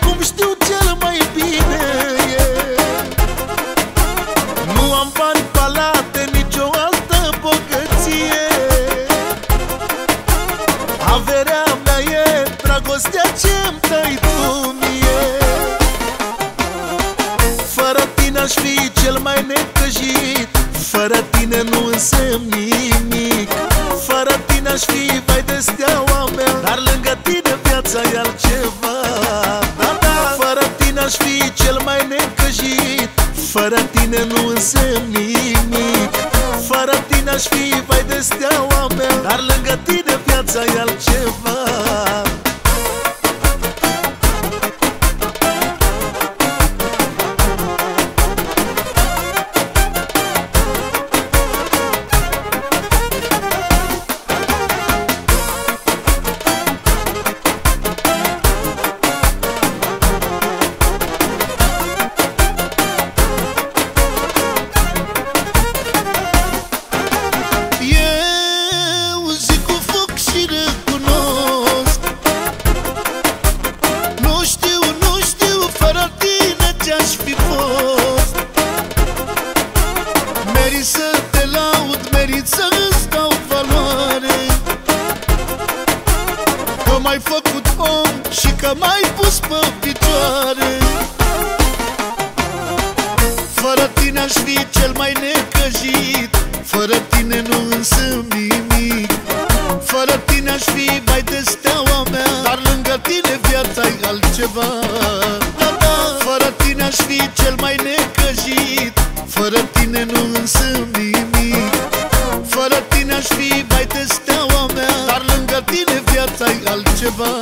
cum știu cel mai bine e. Nu am bani palate, nicio altă bogăție. Averea mea e dragostea ce-mi dai tu mie. Fără tine aș fi cel mai necăjit Fără tine nu însemn nimic. Fără tine aș fi vai de steaua mea. Dar lângă tine viața e altceva. Da, da. Fără tine aș fi cel mai necăjit. Fără tine nu însemn nimic. Fără tine aș fi vai de steaua mea. Dar lângă tine că m-ai pus pe picioare. Fără tine aș fi cel mai necăjit Fără tine nu însemn nimic. Fără tine aș fi mai de steaua mea Dar lângă tine viața e altceva. Da, da. Fără tine aș fi cel mai necăjit Fără tine nu însemn nimic. Fără tine aș fi mai de steaua mea Dar lângă tine viața e altceva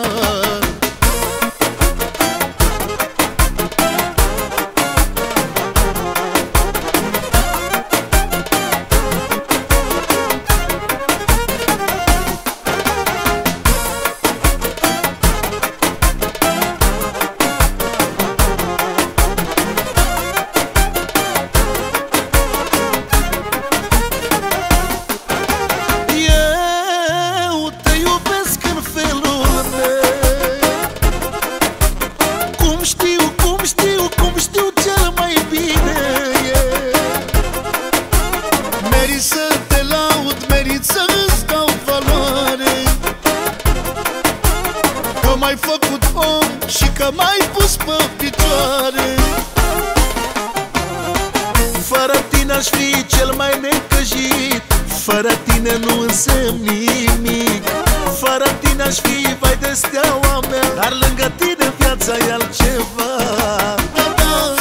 Că m-ai pus pe picioare Fără tine aș fi cel mai necăjit. Fără tine nu însemn nimic. Fără tine aș fi vai de steaua mea. Dar lângă tine viața e altceva.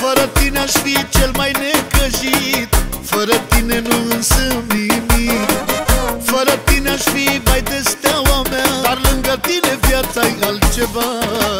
Fără tine aș fi cel mai necăjit. Fără tine nu însemn nimic. Fără tine aș fi vai de steaua mea. Dar lângă tine viața e altceva.